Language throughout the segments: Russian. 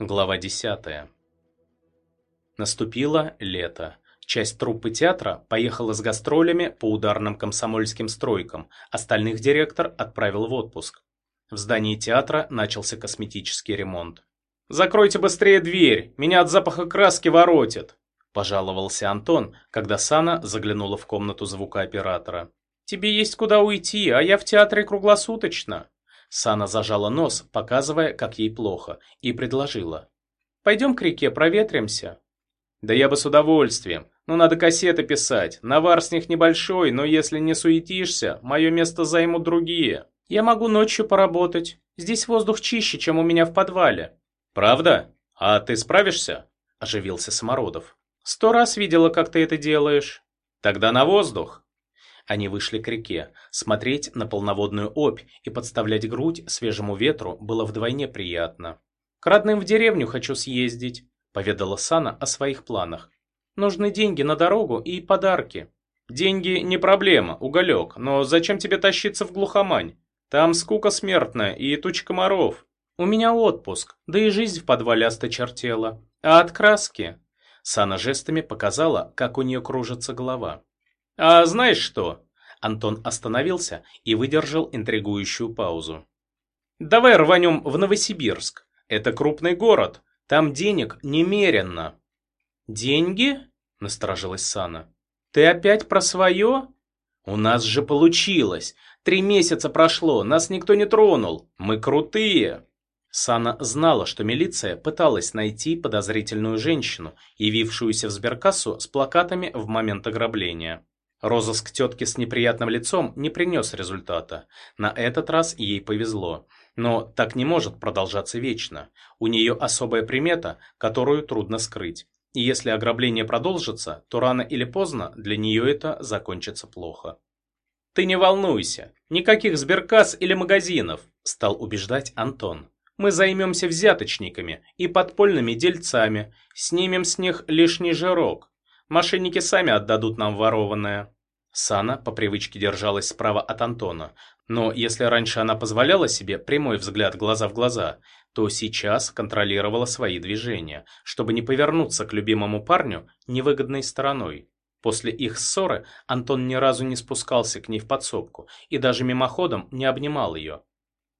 Глава 10. Наступило лето. Часть труппы театра поехала с гастролями по ударным комсомольским стройкам, остальных директор отправил в отпуск. В здании театра начался косметический ремонт. «Закройте быстрее дверь, меня от запаха краски воротит», – пожаловался Антон, когда Сана заглянула в комнату звукооператора. «Тебе есть куда уйти, а я в театре круглосуточно». Сана зажала нос, показывая, как ей плохо, и предложила. «Пойдем к реке, проветримся». «Да я бы с удовольствием, но надо кассеты писать. Навар с них небольшой, но если не суетишься, мое место займут другие». «Я могу ночью поработать. Здесь воздух чище, чем у меня в подвале». «Правда? А ты справишься?» – оживился Самородов. «Сто раз видела, как ты это делаешь». «Тогда на воздух». Они вышли к реке. Смотреть на полноводную опь и подставлять грудь свежему ветру было вдвойне приятно. «К родным в деревню хочу съездить», – поведала Сана о своих планах. «Нужны деньги на дорогу и подарки». «Деньги не проблема, уголек, но зачем тебе тащиться в глухомань? Там скука смертная и туч комаров». «У меня отпуск, да и жизнь в подвале осточертела. А от краски?» Сана жестами показала, как у нее кружится голова. «А знаешь что?» Антон остановился и выдержал интригующую паузу. «Давай рванем в Новосибирск. Это крупный город. Там денег немерено». «Деньги?» – насторожилась Сана. «Ты опять про свое?» «У нас же получилось. Три месяца прошло, нас никто не тронул. Мы крутые!» Сана знала, что милиция пыталась найти подозрительную женщину, явившуюся в сберкассу с плакатами в момент ограбления. Розыск тетки с неприятным лицом не принес результата. На этот раз ей повезло. Но так не может продолжаться вечно. У нее особая примета, которую трудно скрыть. И если ограбление продолжится, то рано или поздно для нее это закончится плохо. «Ты не волнуйся, никаких сберкасс или магазинов», – стал убеждать Антон. «Мы займемся взяточниками и подпольными дельцами, снимем с них лишний жирок. Мошенники сами отдадут нам ворованное». Сана по привычке держалась справа от Антона, но если раньше она позволяла себе прямой взгляд глаза в глаза, то сейчас контролировала свои движения, чтобы не повернуться к любимому парню невыгодной стороной. После их ссоры Антон ни разу не спускался к ней в подсобку и даже мимоходом не обнимал ее.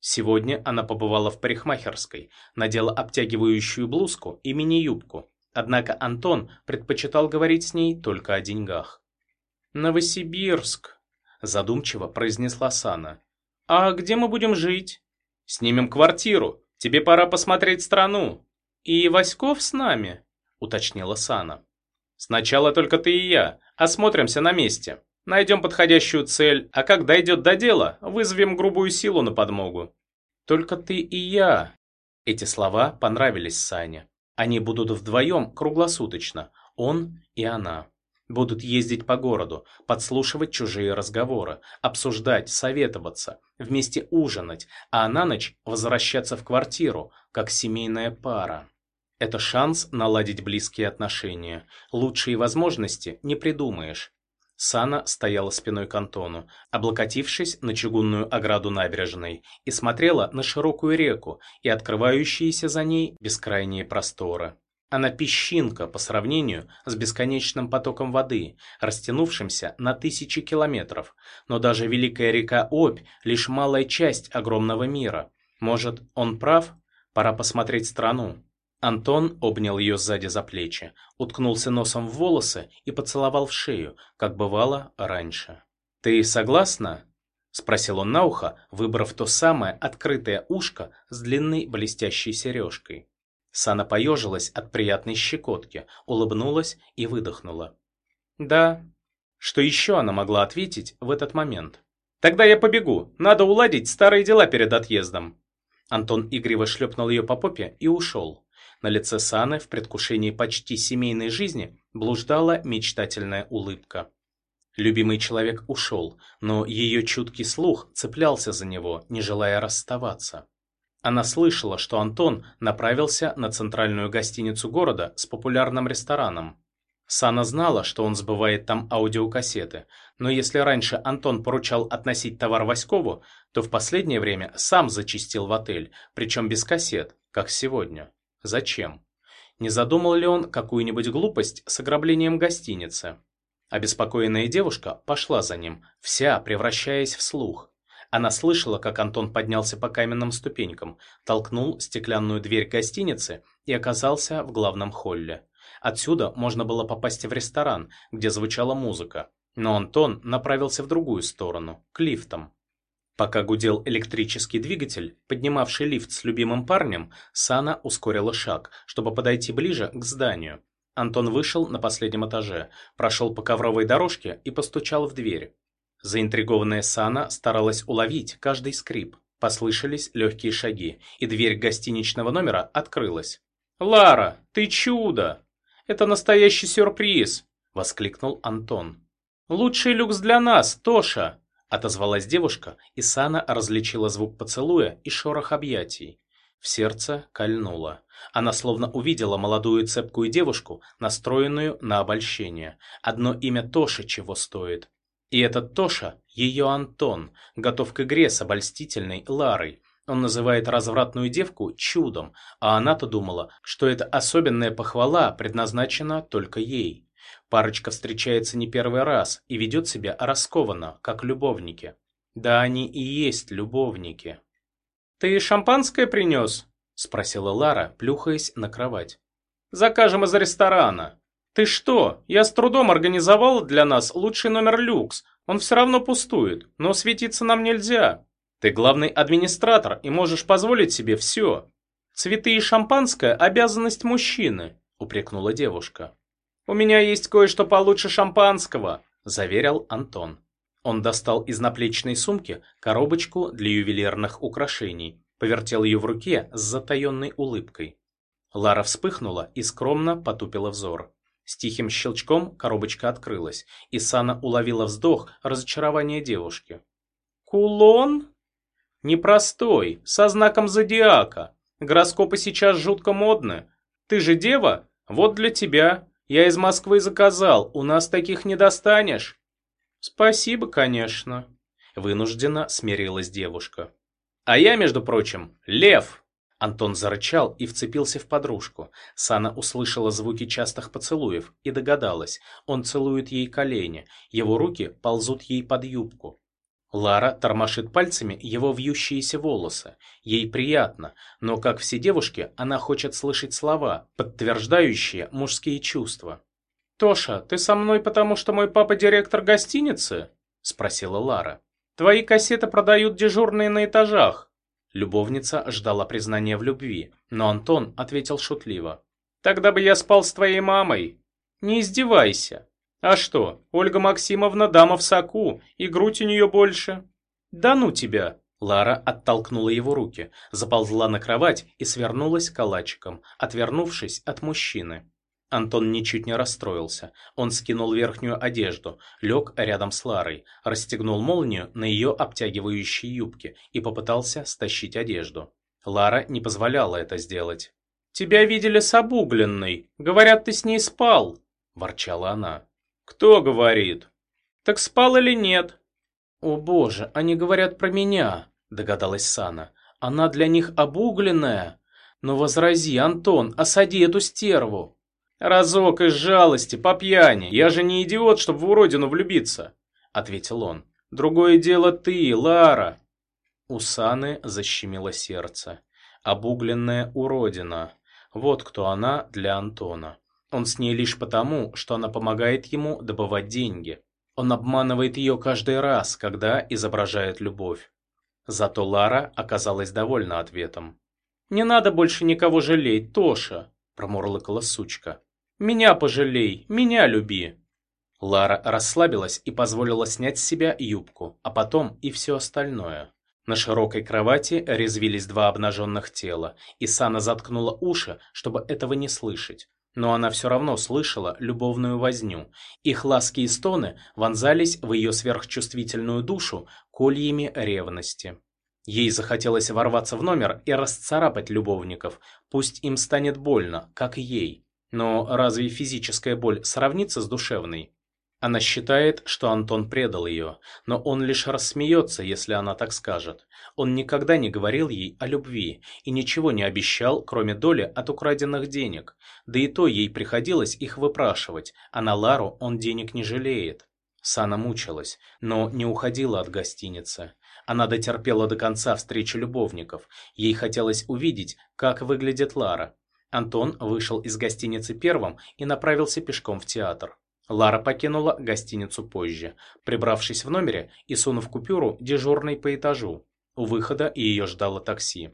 Сегодня она побывала в парикмахерской, надела обтягивающую блузку и мини-юбку, однако Антон предпочитал говорить с ней только о деньгах. «Новосибирск», – задумчиво произнесла Сана. «А где мы будем жить?» «Снимем квартиру. Тебе пора посмотреть страну». «И Васьков с нами?» – уточнила Сана. Сначала только ты и я. Осмотримся на месте. Найдем подходящую цель, а как дойдет до дела, вызовем грубую силу на подмогу. Только ты и я. Эти слова понравились Сане. Они будут вдвоем круглосуточно, он и она. Будут ездить по городу, подслушивать чужие разговоры, обсуждать, советоваться, вместе ужинать, а на ночь возвращаться в квартиру, как семейная пара. Это шанс наладить близкие отношения. Лучшие возможности не придумаешь. Сана стояла спиной к Антону, облокотившись на чугунную ограду набережной, и смотрела на широкую реку и открывающиеся за ней бескрайние просторы. Она песчинка по сравнению с бесконечным потоком воды, растянувшимся на тысячи километров, но даже великая река Обь – лишь малая часть огромного мира. Может, он прав? Пора посмотреть страну. Антон обнял ее сзади за плечи, уткнулся носом в волосы и поцеловал в шею, как бывало раньше. «Ты согласна?» – спросил он на ухо, выбрав то самое открытое ушко с длинной блестящей сережкой. Сана поежилась от приятной щекотки, улыбнулась и выдохнула. «Да». Что еще она могла ответить в этот момент? «Тогда я побегу. Надо уладить старые дела перед отъездом». Антон игриво шлепнул ее по попе и ушел. На лице Саны в предвкушении почти семейной жизни блуждала мечтательная улыбка. Любимый человек ушел, но ее чуткий слух цеплялся за него, не желая расставаться. Она слышала, что Антон направился на центральную гостиницу города с популярным рестораном. Сана знала, что он сбывает там аудиокассеты, но если раньше Антон поручал относить товар Васькову, то в последнее время сам зачистил в отель, причем без кассет, как сегодня. Зачем? Не задумал ли он какую-нибудь глупость с ограблением гостиницы? Обеспокоенная девушка пошла за ним, вся превращаясь в слух. Она слышала, как Антон поднялся по каменным ступенькам, толкнул стеклянную дверь гостиницы и оказался в главном холле. Отсюда можно было попасть в ресторан, где звучала музыка. Но Антон направился в другую сторону, к лифтам. Пока гудел электрический двигатель, поднимавший лифт с любимым парнем, Сана ускорила шаг, чтобы подойти ближе к зданию. Антон вышел на последнем этаже, прошел по ковровой дорожке и постучал в дверь. Заинтригованная Сана старалась уловить каждый скрип. Послышались легкие шаги, и дверь гостиничного номера открылась. «Лара, ты чудо! Это настоящий сюрприз!» – воскликнул Антон. «Лучший люкс для нас, Тоша!» Отозвалась девушка, и Сана различила звук поцелуя и шорох объятий. В сердце кольнуло. Она словно увидела молодую цепкую девушку, настроенную на обольщение. Одно имя Тоши чего стоит. И этот Тоша – ее Антон, готов к игре с обольстительной Ларой. Он называет развратную девку чудом, а она-то думала, что эта особенная похвала предназначена только ей. Парочка встречается не первый раз и ведет себя раскованно, как любовники. Да они и есть любовники. «Ты шампанское принес?» – спросила Лара, плюхаясь на кровать. «Закажем из ресторана». «Ты что? Я с трудом организовал для нас лучший номер люкс. Он все равно пустует, но светиться нам нельзя. Ты главный администратор и можешь позволить себе все. Цветы и шампанское – обязанность мужчины», – упрекнула девушка. «У меня есть кое-что получше шампанского», – заверил Антон. Он достал из наплечной сумки коробочку для ювелирных украшений, повертел ее в руке с затаенной улыбкой. Лара вспыхнула и скромно потупила взор. С тихим щелчком коробочка открылась, и Сана уловила вздох разочарования девушки. «Кулон?» «Непростой, со знаком зодиака. Гороскопы сейчас жутко модны. Ты же дева? Вот для тебя. Я из Москвы заказал, у нас таких не достанешь. Спасибо, конечно. Вынужденно смирилась девушка. А я, между прочим, лев. Антон зарычал и вцепился в подружку. Сана услышала звуки частых поцелуев и догадалась, он целует ей колени, его руки ползут ей под юбку. Лара тормошит пальцами его вьющиеся волосы. Ей приятно, но, как все девушки, она хочет слышать слова, подтверждающие мужские чувства. «Тоша, ты со мной потому, что мой папа директор гостиницы?» – спросила Лара. «Твои кассеты продают дежурные на этажах». Любовница ждала признания в любви, но Антон ответил шутливо. «Тогда бы я спал с твоей мамой». «Не издевайся. А что, Ольга Максимовна дама в соку, и грудь у нее больше. Да ну тебя. Лара оттолкнула его руки, заползла на кровать и свернулась калачиком, отвернувшись от мужчины. Антон ничуть не расстроился. Он скинул верхнюю одежду, лег рядом с Ларой, расстегнул молнию на ее обтягивающей юбке и попытался стащить одежду. Лара не позволяла это сделать. «Тебя видели с обугленной. Говорят, ты с ней спал», – ворчала она. «Кто говорит?» «Так спал или нет?» «О боже, они говорят про меня», – догадалась Сана. «Она для них обугленная. Но возрази, Антон, осади эту стерву». «Разок из жалости, по пьяни. Я же не идиот, чтобы в уродину влюбиться», – ответил он. «Другое дело ты, Лара». У Саны защемило сердце. Обугленная уродина. Вот кто она для Антона. Он с ней лишь потому, что она помогает ему добывать деньги. Он обманывает ее каждый раз, когда изображает любовь. Зато Лара оказалась довольна ответом. «Не надо больше никого жалеть, Тоша», – промурлыкала сучка. «Меня пожалей, меня люби». Лара расслабилась и позволила снять с себя юбку, а потом и все остальное. На широкой кровати резвились два обнаженных тела, и Сана заткнула уши, чтобы этого не слышать. Но она все равно слышала любовную возню. Их ласки и стоны вонзались в ее сверхчувствительную душу кольями ревности. Ей захотелось ворваться в номер и расцарапать любовников, пусть им станет больно, как ей. Но разве физическая боль сравнится с душевной? Она считает, что Антон предал ее, но он лишь рассмеется, если она так скажет. Он никогда не говорил ей о любви и ничего не обещал, кроме доли от украденных денег. Да и то ей приходилось их выпрашивать, а на Лару он денег не жалеет. Сана мучилась, но не уходила от гостиницы. Она дотерпела до конца встречи любовников. Ей хотелось увидеть, как выглядит Лара. Антон вышел из гостиницы первым и направился пешком в театр. Лара покинула гостиницу позже, прибравшись в номере и сунув купюру дежурной по этажу. У выхода ее ждало такси.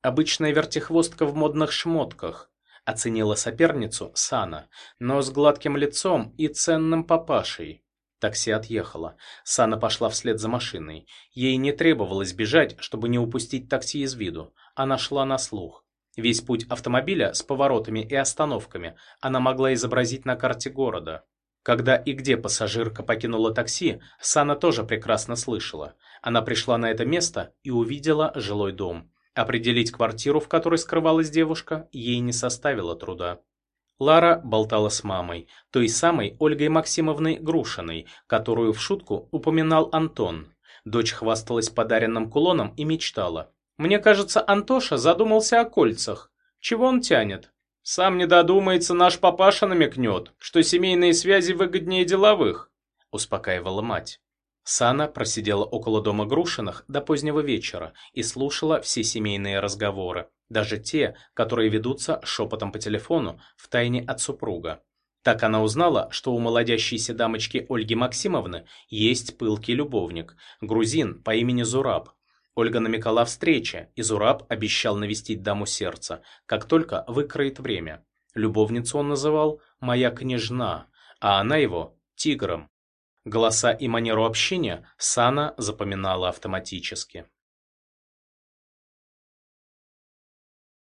Обычная вертихвостка в модных шмотках. Оценила соперницу Сана, но с гладким лицом и ценным папашей. Такси отъехало. Сана пошла вслед за машиной. Ей не требовалось бежать, чтобы не упустить такси из виду. Она шла на слух. Весь путь автомобиля с поворотами и остановками она могла изобразить на карте города. Когда и где пассажирка покинула такси, Сана тоже прекрасно слышала. Она пришла на это место и увидела жилой дом. Определить квартиру, в которой скрывалась девушка, ей не составило труда. Лара болтала с мамой, той самой Ольгой Максимовной Грушиной, которую в шутку упоминал Антон. Дочь хвасталась подаренным кулоном и мечтала. «Мне кажется, Антоша задумался о кольцах. Чего он тянет? Сам не додумается, наш папаша намекнет, что семейные связи выгоднее деловых», – успокаивала мать. Сана просидела около дома Грушиных до позднего вечера и слушала все семейные разговоры, даже те, которые ведутся шепотом по телефону в тайне от супруга. Так она узнала, что у молодящейся дамочки Ольги Максимовны есть пылкий любовник, грузин по имени Зураб, Ольга намекала о встрече, и Зураб обещал навестить даму сердца, как только выкроет время. Любовницу он называл «моя княжна», а она его «тигром». Голоса и манеру общения Сана запоминала автоматически.